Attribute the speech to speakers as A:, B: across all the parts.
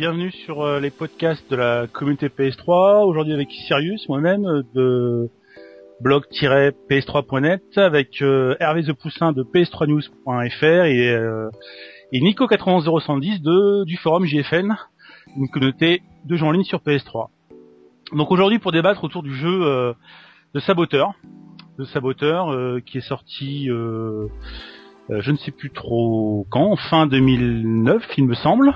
A: bienvenue sur euh, les podcasts de la communauté PS3. Aujourd'hui avec Sirius, moi-même, euh, de blog-ps3.net, avec euh, Hervé The Poussin de ps3news.fr et, et Nico 91010 de du forum JFN, une communauté de gens en ligne sur PS3. Donc aujourd'hui pour débattre autour du jeu de Saboteur, de Saboteur qui est sorti je ne sais plus trop quand, fin 2009 il me semble.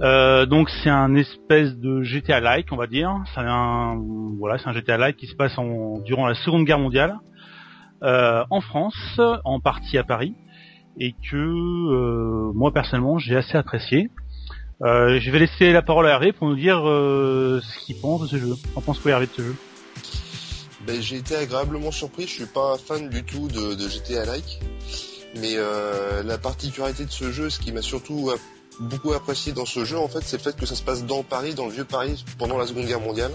A: Euh, donc c'est un espèce de GTA like, on va dire. C'est un voilà, c'est un GTA like qui se passe en, durant la Seconde Guerre mondiale euh, en France, en partie à Paris, et que euh, moi personnellement j'ai assez apprécié. Je vais laisser la parole à Hervé pour nous dire ce qu'il pense de ce jeu. En pense quoi Hervé de ce jeu?
B: Ben, j'ai été agréablement surpris. Je suis pas fan du tout de, de GTA Like, mais la particularité de ce jeu, ce qui m'a surtout beaucoup apprécié dans ce jeu, en fait, c'est le fait que ça se passe dans Paris, dans le vieux Paris, pendant la Seconde Guerre mondiale.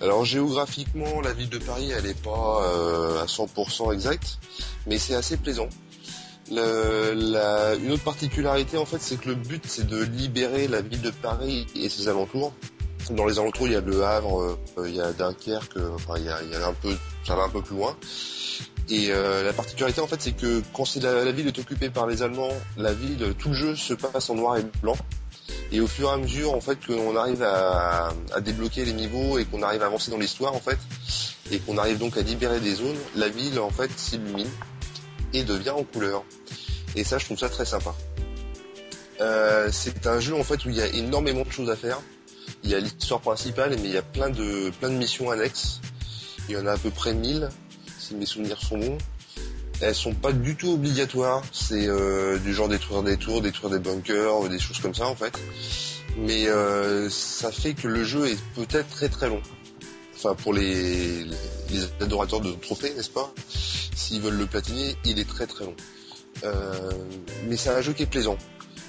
B: Alors géographiquement, la ville de Paris, elle est pas euh, à 100% exacte, mais c'est assez plaisant. Le- la- une autre particularité, en fait, c'est que le but, c'est de libérer la ville de Paris et ses alentours. Dans les alentours, il y a le Havre, euh, il y a Dunkerque, euh, enfin, il y a, il y a un peu, ça va un peu plus loin. Et euh, la particularité, en fait, c'est que quand la, ville est occupée par les Allemands, la ville, tout le jeu se passe en noir et blanc. Et au fur et à mesure, en fait, qu'on arrive à, à débloquer les niveaux et qu'on arrive à avancer dans l'histoire, en fait, et qu'on arrive donc à libérer des zones, la ville, en fait, s'illumine et devient en couleur. Et ça, je trouve ça très sympa. Euh, c'est un jeu, en fait, où il y a énormément de choses à faire. Il y a l'histoire principale, mais il y a plein de, plein de missions annexes. Il y en a à peu près 1000, si mes souvenirs sont bons. Elles sont pas du tout obligatoires. C'est euh, du genre détruire des tours, détruire des bunkers, des choses comme ça en fait. Mais euh, ça fait que le jeu est peut-être très très long. Enfin pour les, adorateurs de trophées, n'est-ce pas? S'ils veulent le platiner, il est très très long. Euh, mais c'est un jeu qui est plaisant.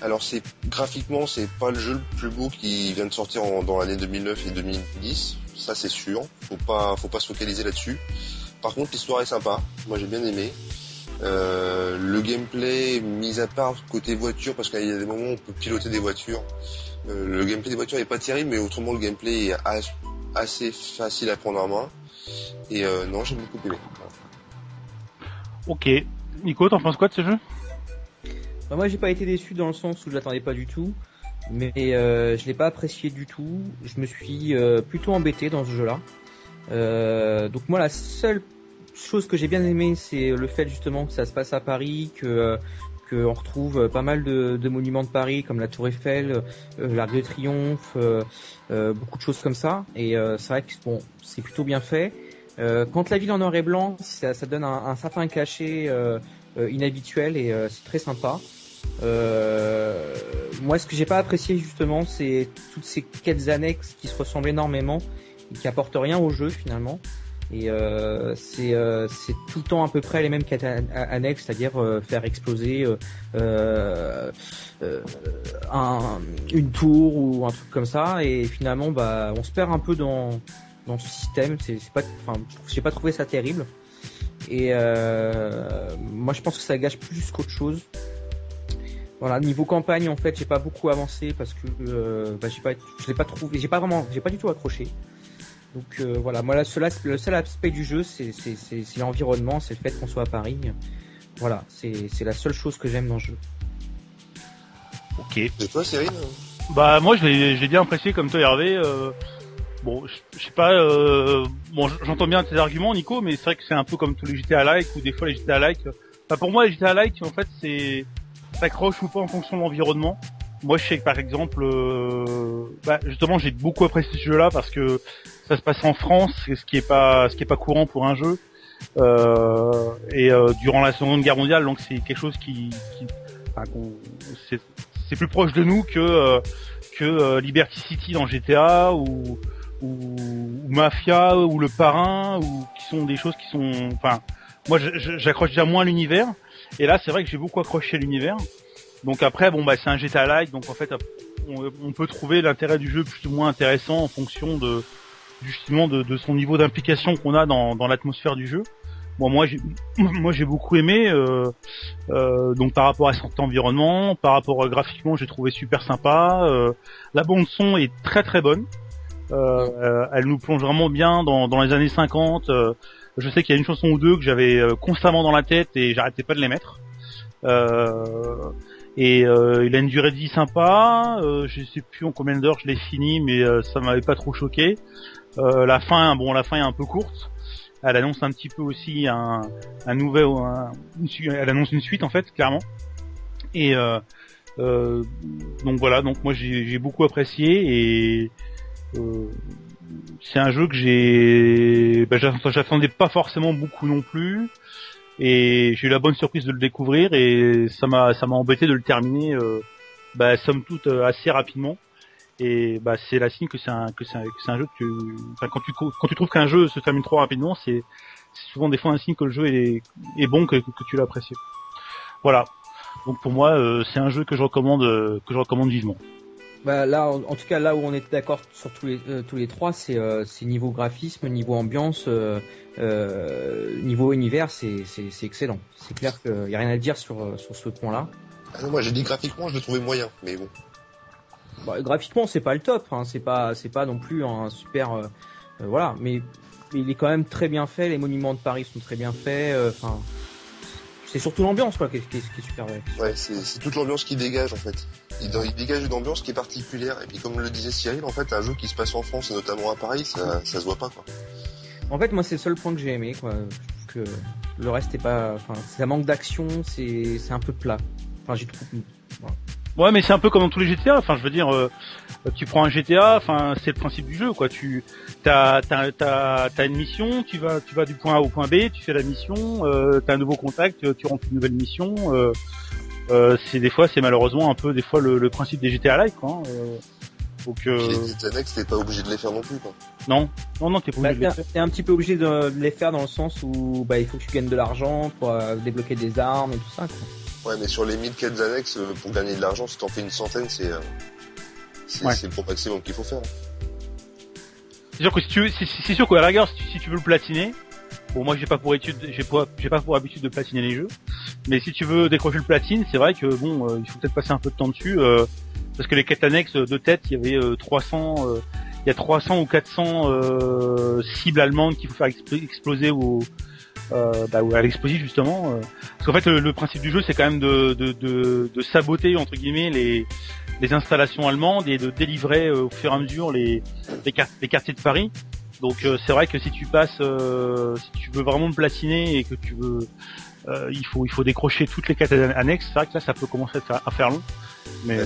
B: Alors c'est graphiquement c'est pas le jeu le plus beau qui vient de sortir dans l'année 2009 et 2010, ça c'est sûr. Faut pas faut pas se focaliser là-dessus. Par contre l'histoire est sympa, moi j'ai bien aimé. Euh, le gameplay, mis à part côté voiture, parce qu'il y a des moments où on peut piloter des voitures. euh, le gameplay des voitures est pas terrible, mais autrement le gameplay est as- assez facile à prendre en main. Et euh, non, j'ai beaucoup aimé.
A: Ok. Nico, t'en penses quoi de ce jeu?
C: Bah, moi j'ai pas été déçu dans le sens où je l'attendais pas du tout, mais euh, je l'ai pas apprécié du tout. Je me suis euh, plutôt embêté dans ce jeu-là. Euh, donc moi la seule chose que j'ai bien aimé c'est le fait justement que ça se passe à Paris, que euh, que on retrouve pas mal de, monuments de Paris comme la Tour Eiffel, euh, l'Arc de Triomphe, euh, euh, beaucoup de choses comme ça. Et euh, c'est vrai que bon c'est plutôt bien fait. Euh, quand la ville en noir et blanc, ça, ça donne un, un certain cachet euh, euh, inhabituel et euh, c'est très sympa. Euh, moi, ce que j'ai pas apprécié justement, c'est toutes ces quêtes annexes qui se ressemblent énormément qui apportent rien au jeu finalement. Et euh, c'est euh, tout le temps à peu près les mêmes quêtes an- annexes, c'est-à-dire euh, faire exploser euh, euh, euh, un, une tour ou un truc comme ça. Et finalement, bah, on se perd un peu dans dans ce système. C'est pas, enfin, j'ai pas trouvé ça terrible. Et moi, je pense que ça gâche plus qu'autre chose. Voilà, niveau campagne, en fait, j'ai pas beaucoup avancé parce que bah, j'ai pas, je l'ai pas trouvé, j'ai pas vraiment, j'ai pas du tout accroché. Donc euh, voilà, moi, la seule as- le seul aspect du jeu, c'est c'est- c'est- c'est l'environnement, c'est le fait qu'on soit à Paris. Voilà, c'est c'est la seule chose que j'aime dans le jeu.
A: Ok.
B: Et toi, Cyril
A: Bah moi je l'ai je l'ai bien apprécié comme toi Hervé. euh, bon, je je sais pas. euh, bon, j'entends bien tes arguments, Nico, mais c'est vrai que c'est un peu comme tous les GTA like ou des fois les GTA like. Enfin, pour moi, les GTA like, en fait, c'est s'accroche ou pas en fonction de l'environnement. Moi, je sais que par exemple, euh, bah, justement, j'ai beaucoup apprécié ce jeu-là parce que ça se passe en France, ce qui est pas ce qui est pas courant pour un jeu. Euh, et euh, durant la Seconde Guerre mondiale, donc c'est quelque chose qui, c'est plus proche de nous que que Liberty City dans GTA ou, Mafia ou Le Parrain ou qui sont des choses qui sont enfin moi j'accroche déjà moins l'univers et là c'est vrai que j'ai beaucoup accroché à l'univers donc après bon bah c'est un GTA like donc en fait on, peut trouver l'intérêt du jeu plus ou moins intéressant en fonction de justement de, son niveau d'implication qu'on a dans, dans l'atmosphère du jeu Bon, moi, j'ai, moi, j'ai beaucoup aimé. Euh, euh, donc, par rapport à son environnement, par rapport à graphiquement, j'ai trouvé super sympa. Euh, la bande son est très très bonne. Euh, elle nous plonge vraiment bien dans, dans les années 50. je sais qu'il y a une chanson ou deux que j'avais constamment dans la tête et j'arrêtais pas de les mettre. Et il a une durée de vie sympa. je sais plus en combien d'heures je l'ai fini, mais ça m'avait pas trop choqué. la fin, bon, la fin est un peu courte elle annonce un petit peu aussi un, nouvel, elle annonce une suite en fait, clairement. Et euh, euh, donc voilà, donc moi j'ai beaucoup apprécié et euh, c'est un jeu que j'ai, bah, j'attendais pas forcément beaucoup non plus et j'ai eu la bonne surprise de le découvrir et ça m'a ça m'a embêté de le terminer, euh, bah, somme toute assez rapidement. Et bah c'est la signe que c'est un que c'est un, un, jeu que tu enfin quand tu quand tu trouves qu'un jeu se termine trop rapidement c'est souvent des fois un signe que le jeu est est bon que que tu l'apprécies. Voilà. Donc pour moi euh, c'est un jeu que je recommande euh, que je recommande vivement
C: bah là en, tout cas là où on est d'accord sur tous les euh, tous les trois c'est c'est niveau graphisme niveau ambiance niveau univers c'est excellent c'est clair qu'il y a rien à dire sur sur ce point là
B: ah moi j'ai dit graphiquement je le trouvais moyen mais bon
C: bah, graphiquement, c'est pas le top, hein, c'est pas, pas non plus un super, euh, euh, voilà, mais, il est quand même très bien fait. Les monuments de Paris sont très bien faits. Euh, enfin, c'est surtout l'ambiance quoi qui est, qui est, super.
B: Ouais, ouais c'est toute l'ambiance qui dégage en fait. Il, il, dégage une ambiance qui est particulière. Et puis comme le disait Cyril, en fait, un jeu qui se passe en France et notamment à Paris, ça, ça se voit pas quoi.
C: En fait, moi, c'est le seul point que j'ai aimé quoi. Je trouve que le reste est pas, enfin, ça manque d'action, c'est, c'est un peu plat. Enfin, j'ai trouvé.
A: Voilà. Ouais, mais c'est un peu comme dans tous les GTA. Enfin, je veux dire, euh, tu prends un GTA. Enfin, c'est le principe du jeu, quoi. Tu t'as t'as t'as une mission. Tu vas tu vas du point A au point B. Tu fais la mission. Euh, t'as un nouveau contact. Tu remplis une nouvelle mission. Euh, euh, c'est des fois, c'est malheureusement un peu des fois le, le principe des GTA like, quoi. Hein, euh,
B: donc, euh... Les annexes, t'es pas obligé de les faire non plus, quoi.
A: Non, non, non, t'es pas obligé
C: bah, de les faire. T'es un petit peu obligé de les faire dans le sens où bah il faut que tu gagnes de l'argent pour euh, débloquer des armes et tout ça, quoi.
B: Ouais, mais sur les 1000 quêtes annexes, euh, pour gagner de l'argent, si t'en fais une centaine, c'est euh, c'est le maximum qu'il faut faire.
A: C'est sûr que si tu c'est sûr qu'à la rigueur, si tu, veux le platiner, bon moi j'ai pas pour étude, j'ai pas j'ai pas pour habitude de platiner les jeux, mais si tu veux décrocher le platine, c'est vrai que bon, euh, il faut peut-être passer un peu de temps dessus, parce que les quêtes annexes de tête, il y avait 300, il y a 300 ou 400 cibles allemandes qu'il faut faire exploser au euh, bah, à l'exposition justement. Euh. parce qu'en fait le, principe du jeu c'est quand même de, saboter entre guillemets les, installations allemandes et de délivrer euh, au fur et à mesure les, quartiers de Paris. Donc c'est vrai que si tu passes, si tu veux vraiment te platiner et que tu veux, il faut il faut décrocher toutes les quêtes annexes. C'est vrai que là ça peut commencer à faire, à faire long.
B: Mais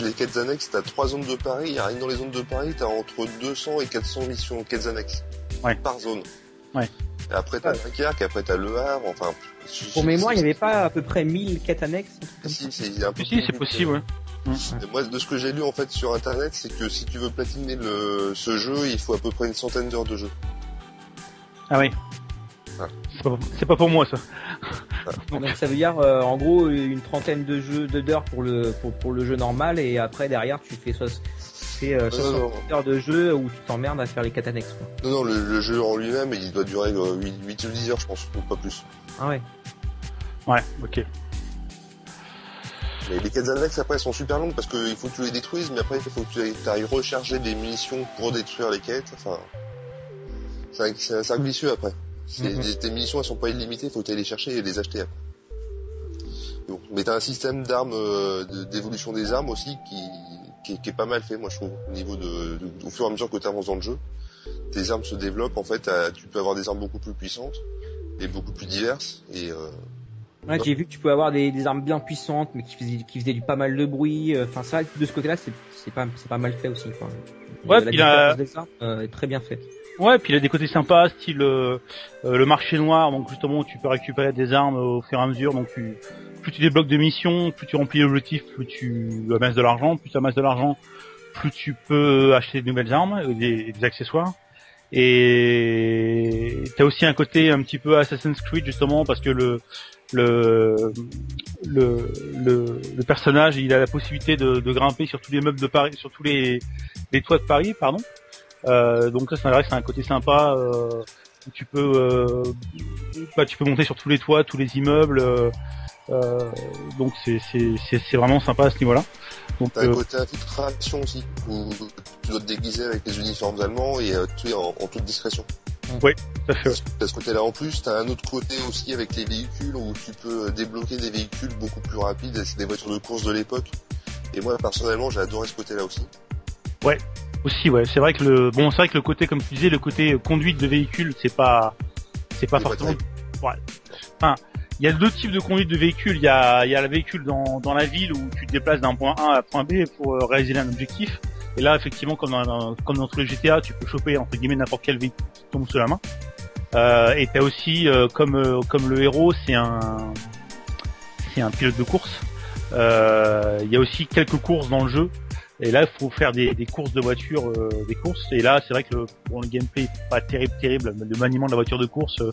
B: les quêtes, annexes, t'as trois zones de Paris. Il rien dans les zones de Paris, t'as entre 200 et 400 missions quêtes annexes
A: ouais.
B: par zone.
A: Ouais.
B: Et après t'as Dunkerque, après t'as Le Havre, enfin.
C: Pour mémoire, il n'y avait pas à peu près 1000 quêtes annexes
A: Si, c'est possible, ouais.
B: Moi, de ce que j'ai lu en fait sur internet, c'est que si tu veux platiner le, ce jeu, il faut à peu près une centaine d'heures de jeu.
A: Ah oui. C'est pas, pour moi ça.
C: Donc ça veut dire euh, en gros une trentaine de jeux d'heures pour le pour, pour, le jeu normal et après derrière tu fais fais euh, 60 heures de jeu où tu t'emmerdes à faire les 4 annexes. Quoi.
B: Non, non, le, jeu en lui-même, il doit durer 8, euh, ou 10 heures, je pense, ou pas plus.
C: Ah ouais
A: Ouais, ok.
B: Mais les quêtes annexes après sont super longues parce qu'il faut que tu les détruises, mais après il faut que tu ailles recharger des munitions pour détruire les quêtes. Enfin, c'est un vicieux après. Mm-hmm. Tes munitions elles sont pas illimitées, il faut que tu ailles les chercher et les acheter après. Bon. Mais t'as un système d'armes, euh, d'évolution des armes aussi qui, qui, est, pas mal fait, moi je trouve, au niveau de, au fur et à mesure que tu avances dans le jeu, tes armes se développent. En fait, tu peux avoir des armes beaucoup plus puissantes et beaucoup plus diverses. Et euh,
C: ouais, j'ai vu que tu peux avoir des, armes bien puissantes, mais qui faisaient, qui faisaient du pas mal de bruit. Euh, enfin, ça, de ce côté-là, c'est pas, mal fait aussi. Quoi.
A: Ouais, la
C: il des armes euh, est très bien faite.
A: Ouais, puis il a des côtés sympas, style euh, le marché noir, donc justement tu peux récupérer des armes au fur et à mesure, donc plus tu débloques de missions, plus tu remplis l'objectif, plus tu amasses de l'argent, plus tu amasses de l'argent, plus tu peux acheter de nouvelles armes, des, des accessoires. Et t'as aussi un côté un petit peu Assassin's Creed justement parce que le personnage il a la possibilité de, grimper sur tous les meubles de Paris, sur tous les toits de Paris, pardon. Euh, donc ça c'est vrai que c'est un côté sympa. Euh, tu peux, euh, bah, tu peux monter sur tous les toits, tous les immeubles. Donc c'est vraiment sympa à ce niveau-là. Donc
B: T'as un côté infiltration aussi, où tu dois te déguiser avec les uniformes allemands et tu es en, en toute discrétion.
A: tout à fait.
B: T'as ce côté-là en plus, t'as un autre côté aussi avec les véhicules où tu peux débloquer des véhicules beaucoup plus rapides, c'est des voitures de course de l'époque. Et moi personnellement j'ai adoré ce côté-là aussi.
A: Aussi, ouais, c'est vrai que le bon, c'est vrai que le côté, comme tu disais, le côté conduite de véhicule, c'est pas, c'est pas forcément. Ouais. Enfin, il y a deux types de conduite de véhicule. Il y a, il y a le véhicule dans, dans la ville où tu te déplaces d'un point A à point B pour euh, réaliser un objectif. Et là, effectivement, comme dans, comme dans tous les GTA, tu peux choper entre guillemets n'importe quel véhicule qui tombe sous la main. Euh, et t'as aussi, euh, comme euh, comme le héros, c'est un, c'est un pilote de course. Il y a aussi quelques courses dans le jeu. Et là, il faut faire des, des courses de voiture, euh, des courses. Et là, c'est vrai que le, bon, le gameplay est pas terrible, terrible. Le maniement de la voiture de course euh,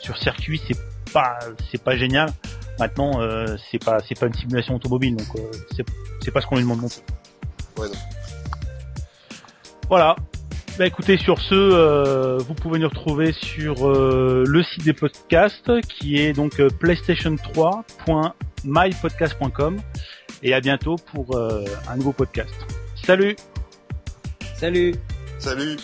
A: sur circuit, c'est pas, c'est pas génial. Maintenant, euh, c'est pas, c'est pas une simulation automobile, donc c'est, c'est pas ce qu'on lui demande non plus.
B: Ouais, non.
A: Voilà. Bah écoutez, sur ce, euh, vous pouvez nous retrouver sur euh, le site des podcasts, qui est donc euh, playstation3.mypodcast.com. Et à bientôt pour euh, un nouveau podcast. Salut.
C: Salut.
B: Salut